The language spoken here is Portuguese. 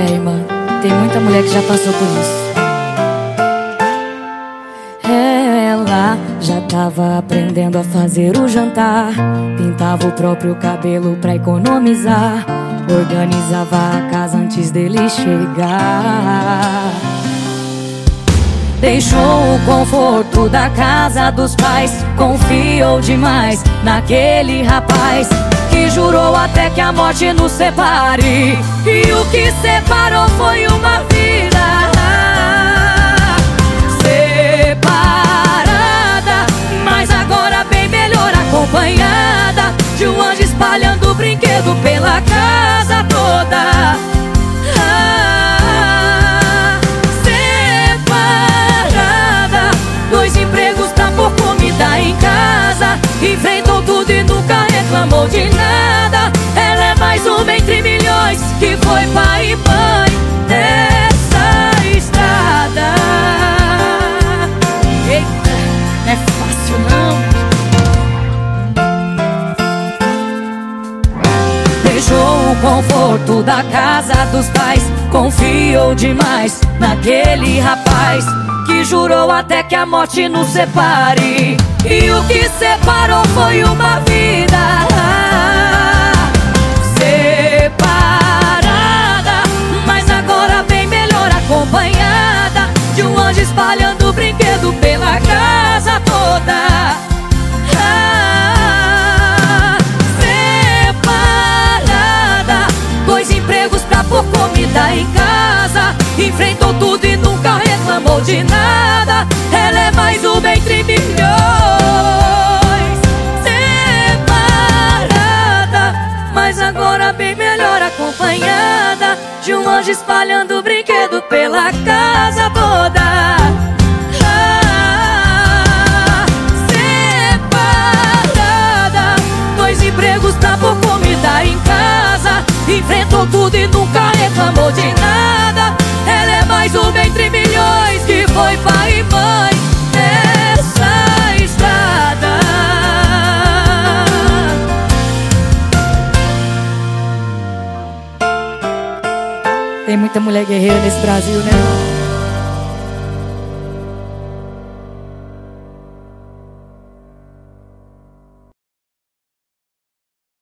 É, irmã, tem muita mulher que já passou por isso. Ela já tava aprendendo a fazer o jantar. Pintava o próprio cabelo pra economizar. Organizava a casa antes dele chegar. Deixou o conforto da casa dos pais. Confiou demais naquele rapaz que jurou até que a morte nos separe. E o que separou foi uma vida separada, mas agora bem melhor acompanhada de um anjo espalhando brinquedo pela casa toda. Ah, separada, dois empregos pra pôr comida em casa, enfrentou tudo e nunca reclamou de nada. Ela é mais uma entre milhões que foi pai e mãe dessa estrada. Eita, não é fácil não. Deixou o conforto da casa dos pais, confiou demais naquele rapaz que jurou até que a morte nos separe. E o que separou foi uma vida pôr comida em casa, enfrentou tudo e nunca reclamou de nada. Ela é mais uma entre milhões. Separada, mas agora bem melhor acompanhada de um anjo espalhando brinquedo pela casa toda. Enfrentou tudo e nunca reclamou de nada. Ela é mais uma entre milhões que foi pai e mãe nessa estrada. Tem muita mulher guerreira nesse Brasil, né?